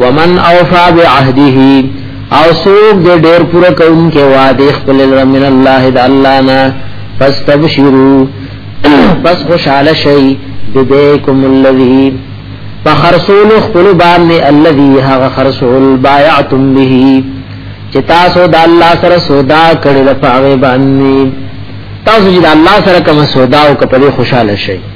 ومن اوفا بعهده او سوق دې ډېر پوره کوم کې وعده خپل من الله د الله نه فاستبشروا پس خوشاله شي ببيكم الذي فخرسول خپل باندې الذي هغه خرسول بايعتم به چې تاسو د الله سره سودا کړل په هغه باندې تاسو چې د الله سره کوم سودا او کپلې خوشاله شئ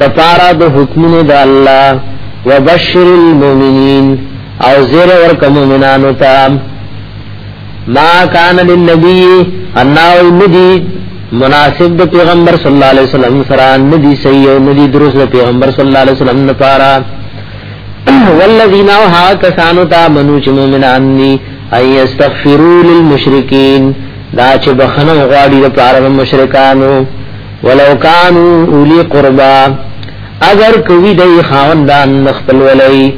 دپارا د حکمونو د الله وبشر المؤمنین او زیر ورک مؤمنانو تا ما کان للنبی اناو ندی مناسب د پیغمبر صلی الله علیه وسلم سره ندی صحیح او ندی درست د پیغمبر صلی الله علیه وسلم نه پارا والذین او ها کسانو تا منو چې مؤمنان دي اي استغفروا للمشرکین دا چې بخنه غواړي د پاره مشرکانو ولو کانو اولی قربا اگر کوی دی خاوندان نخپل ولی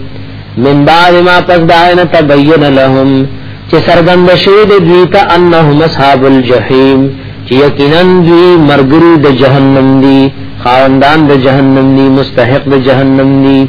من بعد ما پس دائن تبین لهم چه سرگند شید دویتا انهم اصحاب الجحیم چه یقینا دوی مرگری د جهنم دی خاوندان د جهنم دی مستحق د جهنم دی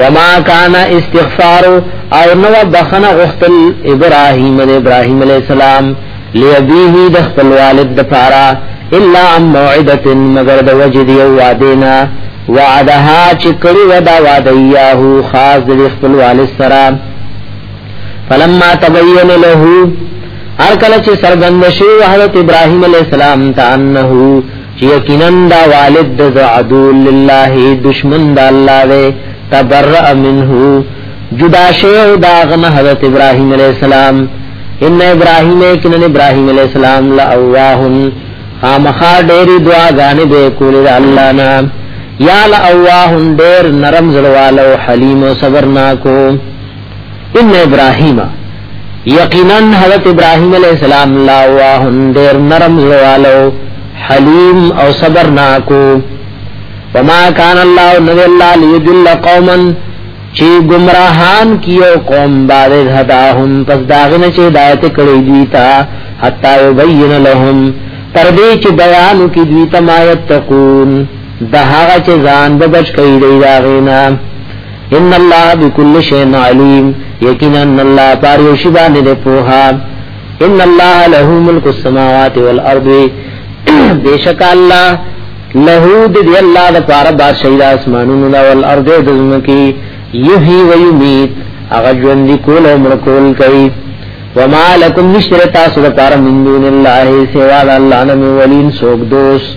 وما کان استغفار او نو بخنه غختل ابراهیم د ابراهیم علی السلام لیبیه د خپل والد د پارا الا عن موعده مگر د وجد یو وادینا وعدها چې کړي ودا وادیاه خاص د خپل والد سره فلما تبین له هر کله چې سرګند شو حضرت ابراهیم علی السلام ته انه یقینا دا والد د عدو لله دشمن د الله وی تبرأ منه جدا شیو دا غنه حضرت ابراهیم علیہ السلام ان ابراهیم کنا ابراهیم علیہ السلام لا اواه خامخا ډېری دعا غانې به کول الله نا یا لا اواه ډېر نرم زړوالو حلیم او صبرناکو ان ابراهیم یقینا حضرت ابراهیم علیہ السلام لا واهن دیر نرم زوالو حلیم او صبر ناکو وما کان الله نبی الله لیدل قوما چی گمراهان کیو قوم بعد هداهم پس داغن چی دایت کړی دی تا حتا یبین لهم تر دې چې بیان کی دوی تما یتقون د هغه چې ځان به بچ کړي دی داغینا ان الله بكل شيء عليم یقینا الله پاره یو شی باندې ده پوها ان الله له ملک السماوات والارض بیشک الله له دې الله د پاره بار شی د اسمانونو او الارض د زمکی یحیی و یمیت هغه ژوند کول او مړ کول کوي وما لكم نشرتا سره پاره من دون الله سوا الله نه ولین سوک دوست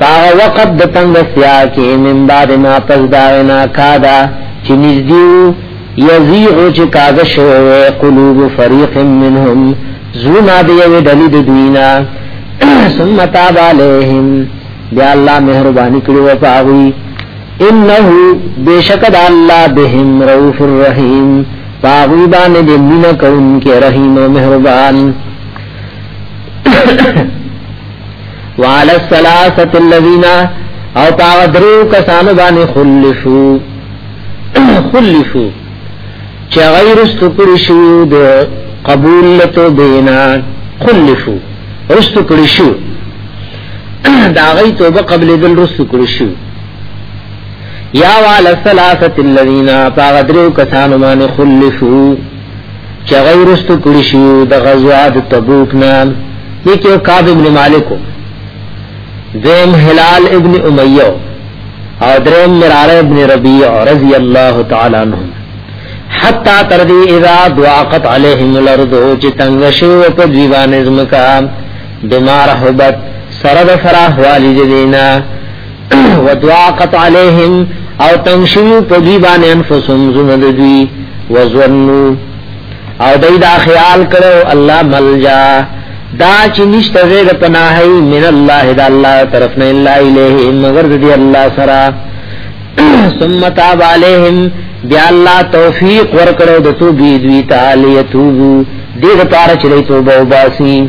پاغه وقت د تنگ سیا کې من بعد ما پس داغنا کادا چې نزدیو یزیغ چې کاغه شوه قلوب فریق منهم زونا دیو دلی د دوینا ثم تاب علیهم بیا الله مهرباني کړو پاوی انه بشک د الله بهم رؤوف الرحیم پاوی باندې د مینه کوونکې رحیم او مهربان وعلى الثلاثه الذين او پاغ درو کسانو باندې خلشو خلشو چې غیر استکړی شو د قبول تو دینا خلشو استکړی شو دا غي توبه قبل دل رسو کړی شو یا وعلى الثلاثه الذين پاغ درو کسانو باندې خلشو چې هغه ورستو کړی شو د غزوه د تبوک نه لیکو کعب ابن مالک زم هلال ابن امیہ او درم مرار ابن ربیع رضی اللہ تعالی عنہ حتا تر دی اذا دعاقت علیہم الارض چې تنگ شو په دیوان زمکا بمار حبت سرد فراح والی دینا وضاقت علیہم او تنشیو پدیبان انفسهم زند دی وزنو او دی دا خیال کرو اللہ ملجا دا چې نشته غیر پناهي من الله دا الله طرف نه الا الیه مگر دې الله سرا ثم تاب علیہم بیا الله توفیق ورکړو د تو بی دوی تعالی توبو دې لپاره چې توبه وباسي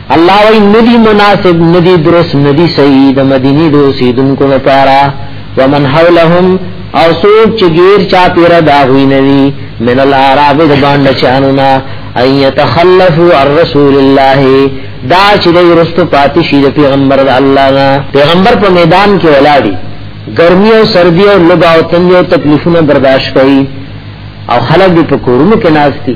الله وی ندی مناسب ندی درست ندی صحیح د مدینی دو سیدونکو لپاره ومن حولهم او سوق چې غیر چا پیر دا غوی نوی من الاعراب د باندې چانونا ان يتخلفوا عن رسول الله دا چې د رستو پاتې شي د پیغمبر الله نه پیغمبر په میدان کې ولاړی ګرمي او سردی او لږه او تنګ او تکلیفونه برداشت کړي او خلک په کورونو کې ناشتي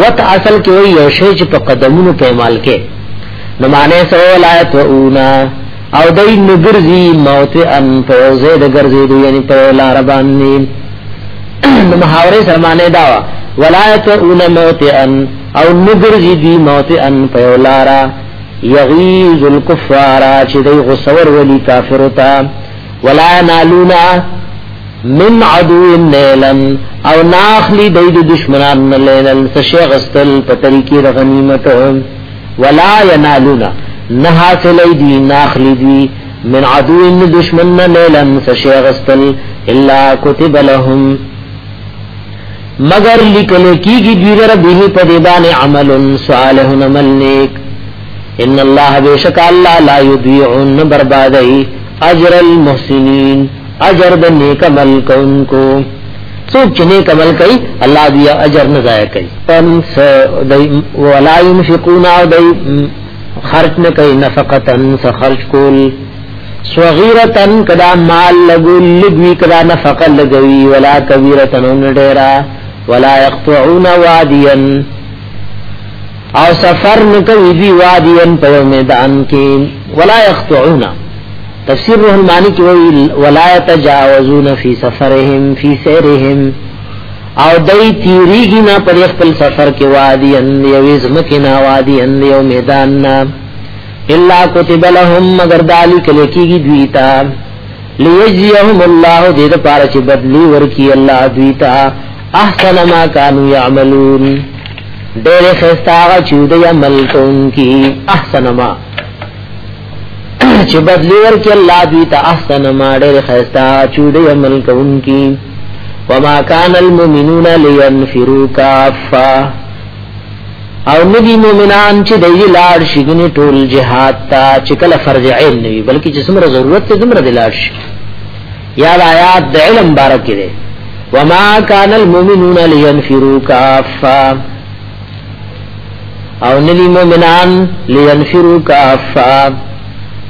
وت اصل کې وي یو شی چې په قدمونو په مال کې نو معنی سره ولایت اونا او دای نګرځي موت ان په زید ګرځي دی یعنی په لار باندې نو محاورې سره معنی دا ولایت اونا موت ان او نګرځي دی موت ان په لار یغیز الکفار چې دی غسور ولی کافر تا ولا نالونا من عدو لیلا او ناخلی دی دی دشمنان لیلا سشیغ استل پتریکی دا غنیمت ولا ینالونا نحاصلی دی ناخلی دی من عدو دی دشمنان لیلا سشیغ استل الا کتب لهم مگر لکل کی گی دیگر بیه پدیبان عمل صالح نمل نیک ان اللہ بیشک اللہ لا یدیعون بربادئی اجر المحسنین اجر د نیک عمل کوونکو څوک چې نیک عمل کوي الله دې اجر نه ضایع کوي پم س دای ولا ينفقون او دای خرج نه کوي نفقتن س خرج کول صغیرتن کدا مال لګول لګوي کدا نفقه لګوي ولا کبیرتن ډیرا ولا يقطعون واديا او سفر نکوی دی وادین په یو میدان کې ولا یخطعون تفسیر روح المانی کې وی ولا تجاوزون فی سفرهم فی سیرهم او دای تیریږي نه پر خپل سفر کې وادین یوې زمکه نه وادین یو میدان نه الا کتب لهم مگر دالی کله کېږي دوی ته لیجزیهم الله دې د پاره چې بدلی ورکی الله دوی ته احسن ما كانوا يعملون ډېر خستا چې د عمل کوونکی احسن ما چې بدلی ورکړي الله دوی ته احسن ما ډېر خستا چې د عمل کوونکی وما كان المؤمنون لينفروا كافا او ندی مومنان چې د یی لاړ شي ګنې ټول جهاد ته چې کله فرض عین نه وي بلکې چې څومره ضرورت ته دومره د لاړ شي یا دا آیات د علم بارک دی وما کان المؤمنون لینفروا کافا او ندی مومنان لینفروا کافا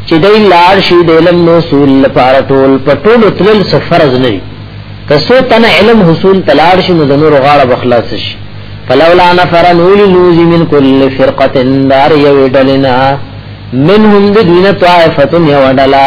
چې دای لار شي د علم نو سول لپاره ټول پټول تل سفرز نه کسو تن علم حصول تلار شي نو د نور غاړه بخلاص شي فلولا نفر نول لوزی من کل فرقت اندار یو ڈلنا منهم دی دین طائفتن یو ڈلا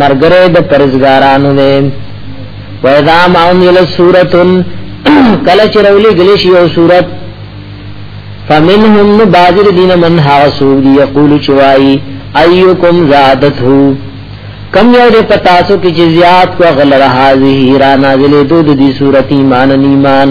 مرګره د پرزګارانو دی و اذا ما انزل سوره کله چې رولې غلې شي او سوره فمنهم بازر دین من ها سوق دی یقول چوای ایکم زادته کم یو دې پتاسو کې چې زیات کو غل راه هذه را نازلې دود دي سوره ایمان ایمان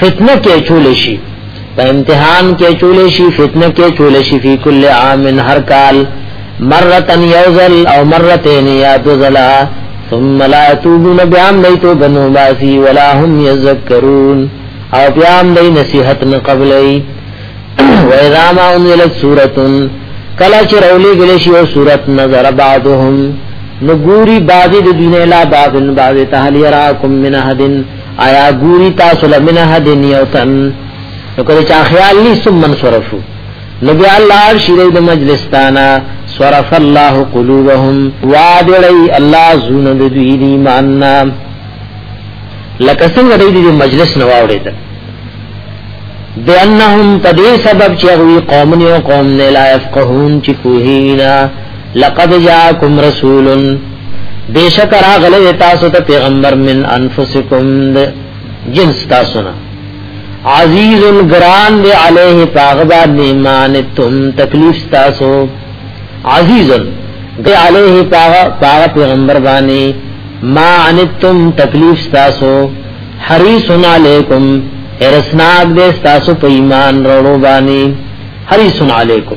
فتنه کې چول شي په امتحان کې چول شي فتنه کې چول شي فی کل عام هر کال مرتن یوزل او مرتين یا دوزلا ثم لا يتوبون بیام دی تو بنو باسی ولا هم یذکرون او بیام دی نصیحت نه قبلای و اذا ما انزلت سوره کلا چې رولی گلی شي او سورت نظر بعضهم نګوري بعضی د دینه لا بعضن بعض تهلی راکم من احدن آیا ګوري تاسو لمنه د نیوتن نو کله چې خیال ني سم من صرفو نو بیا الله شری د مجلس تانا صرف الله قلوبهم وادړی الله زون د دوی ایمان نا لکه څنګه د دې مجلس نو واورید بانهم تدې سبب چې قوم نه قوم نه لا يفقهون چې کوهینا لقد جاءكم رسول بیشک راغله تاسو ته پیغمبر من انفسکم جنس تاسو نه عزیز الگران دی علیه پاغبا نیمان تم تکلیف تاسو عزیز دی علیه پاغ پیغمبر بانی ما عنتم تکلیف تاسو حریص علیکم ارسناک دی تاسو په ایمان روڑو بانی حریص علیکم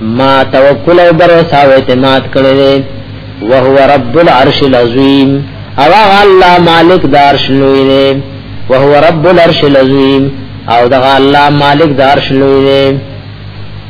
ما توکل او بر وسا او اعتماد کړی دی وهو رب العرش العظیم او الله مالک دارش لوی دی وهو رب العرش العظیم او دا الله مالک دارش لوی دی